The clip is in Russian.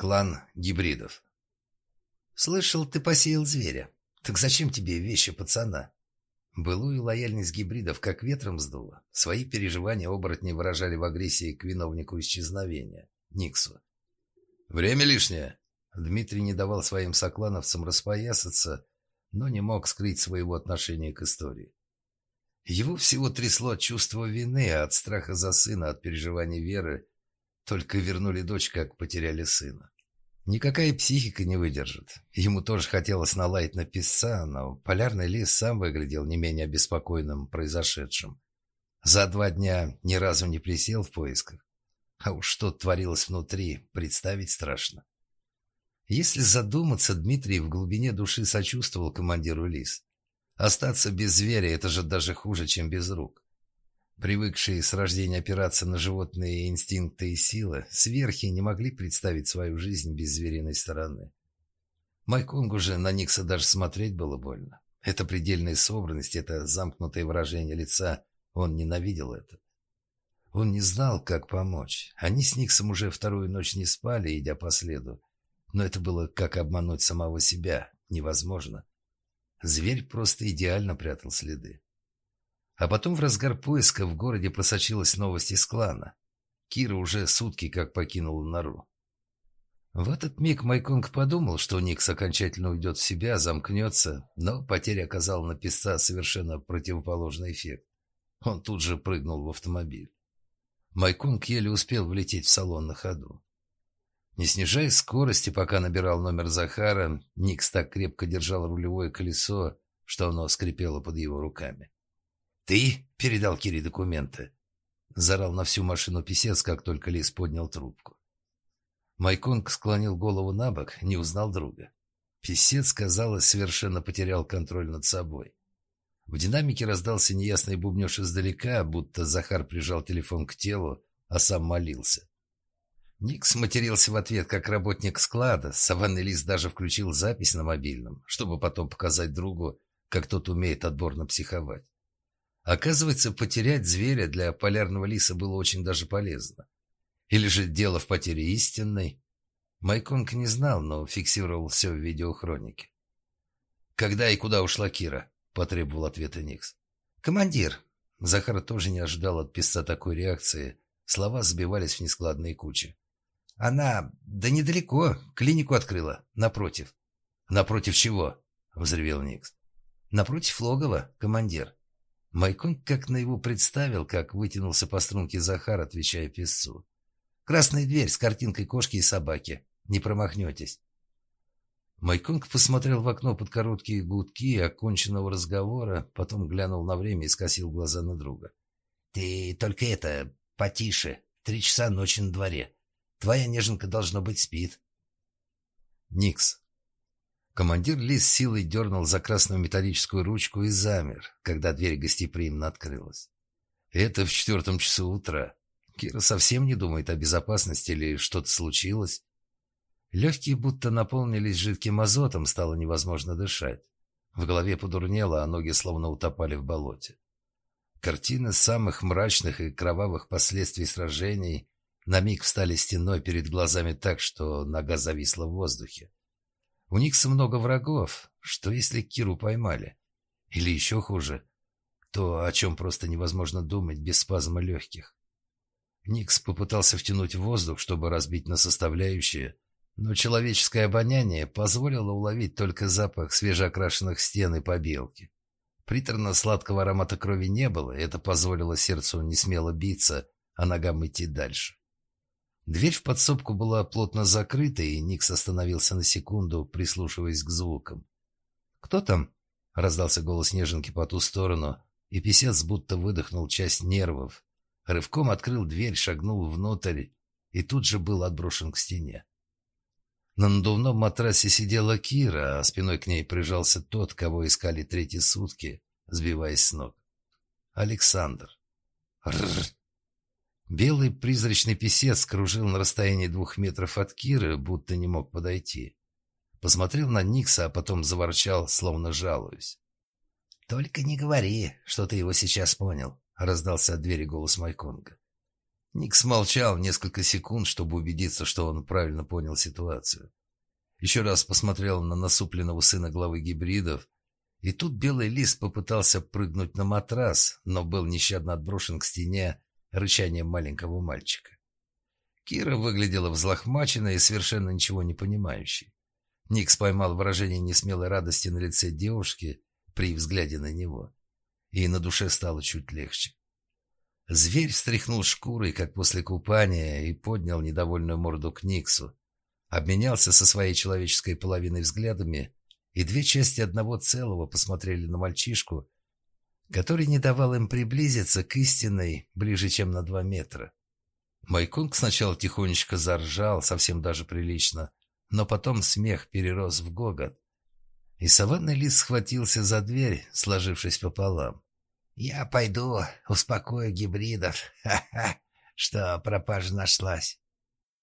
Клан гибридов. «Слышал, ты посеял зверя. Так зачем тебе вещи пацана?» Былую лояльность гибридов как ветром сдуло. Свои переживания оборотни выражали в агрессии к виновнику исчезновения, Никсу. «Время лишнее!» Дмитрий не давал своим соклановцам распоясаться, но не мог скрыть своего отношения к истории. Его всего трясло от чувства вины, от страха за сына, от переживаний веры. Только вернули дочь, как потеряли сына. Никакая психика не выдержит. Ему тоже хотелось налаять на писца, но полярный лис сам выглядел не менее обеспокоенным произошедшим. За два дня ни разу не присел в поисках. А уж что творилось внутри, представить страшно. Если задуматься, Дмитрий в глубине души сочувствовал командиру лис. Остаться без зверя – это же даже хуже, чем без рук. Привыкшие с рождения опираться на животные инстинкты и силы, сверхи не могли представить свою жизнь без звериной стороны. Майконгу же на Никса даже смотреть было больно. Это предельная собранность, это замкнутое выражение лица, он ненавидел это. Он не знал, как помочь. Они с Никсом уже вторую ночь не спали, идя по следу. Но это было как обмануть самого себя. Невозможно. Зверь просто идеально прятал следы. А потом в разгар поиска в городе просочилась новость из клана. Кира уже сутки как покинула нору. В этот миг Майконг подумал, что Никс окончательно уйдет в себя, замкнется, но потеря оказала на писца совершенно противоположный эффект. Он тут же прыгнул в автомобиль. Майконг еле успел влететь в салон на ходу. Не снижая скорости, пока набирал номер Захара, Никс так крепко держал рулевое колесо, что оно скрипело под его руками. «Ты передал Кире документы?» Зарал на всю машину писец, как только Лис поднял трубку. Майконг склонил голову на бок, не узнал друга. Писец, казалось, совершенно потерял контроль над собой. В динамике раздался неясный бубнеж издалека, будто Захар прижал телефон к телу, а сам молился. Никс матерился в ответ, как работник склада. Саванный лис даже включил запись на мобильном, чтобы потом показать другу, как тот умеет отборно психовать. Оказывается, потерять зверя для полярного лиса было очень даже полезно. Или же дело в потере истинной? Майконг не знал, но фиксировал все в видеохронике. «Когда и куда ушла Кира?» – потребовал ответа Никс. «Командир!» Захар тоже не ожидал от писца такой реакции. Слова сбивались в нескладные кучи. «Она... да недалеко. Клинику открыла. Напротив». «Напротив чего?» – взревел Никс. «Напротив логова, командир». Майкон как на его представил, как вытянулся по струнке Захар, отвечая песцу. «Красная дверь с картинкой кошки и собаки. Не промахнетесь». Майконг посмотрел в окно под короткие гудки оконченного разговора, потом глянул на время и скосил глаза на друга. «Ты только это, потише. Три часа ночи на дворе. Твоя неженка, должно быть, спит». «Никс, Командир Лис силой дернул за красную металлическую ручку и замер, когда дверь гостеприимно открылась. Это в четвертом часу утра. Кира совсем не думает о безопасности или что-то случилось. Легкие будто наполнились жидким азотом, стало невозможно дышать. В голове подурнело, а ноги словно утопали в болоте. Картины самых мрачных и кровавых последствий сражений на миг встали стеной перед глазами так, что нога зависла в воздухе. У Никса много врагов. Что, если Киру поймали? Или еще хуже, то, о чем просто невозможно думать без спазма легких. Никс попытался втянуть воздух, чтобы разбить на составляющие, но человеческое обоняние позволило уловить только запах свежеокрашенных стен и побелки. Приторно-сладкого аромата крови не было, и это позволило сердцу не смело биться, а ногам идти дальше. Дверь в подсобку была плотно закрыта, и Никс остановился на секунду, прислушиваясь к звукам. «Кто там?» — раздался голос неженки по ту сторону, и писец будто выдохнул часть нервов. Рывком открыл дверь, шагнул внутрь и тут же был отброшен к стене. На надувном матрасе сидела Кира, а спиной к ней прижался тот, кого искали третьи сутки, сбиваясь с ног. Александр. Рррр. Белый призрачный писец кружил на расстоянии двух метров от Киры, будто не мог подойти. Посмотрел на Никса, а потом заворчал, словно жалуясь. «Только не говори, что ты его сейчас понял», — раздался от двери голос Майконга. Ник смолчал несколько секунд, чтобы убедиться, что он правильно понял ситуацию. Еще раз посмотрел на насупленного сына главы гибридов, и тут белый лист попытался прыгнуть на матрас, но был нещадно отброшен к стене рычанием маленького мальчика. Кира выглядела взлохмаченной и совершенно ничего не понимающей. Никс поймал выражение несмелой радости на лице девушки при взгляде на него, и на душе стало чуть легче. Зверь встряхнул шкурой, как после купания, и поднял недовольную морду к Никсу. Обменялся со своей человеческой половиной взглядами, и две части одного целого посмотрели на мальчишку, который не давал им приблизиться к истинной ближе, чем на два метра. Майкунг сначала тихонечко заржал, совсем даже прилично, но потом смех перерос в гогот. И саванный лис схватился за дверь, сложившись пополам. «Я пойду успокою гибридов. Ха-ха, что пропажа нашлась».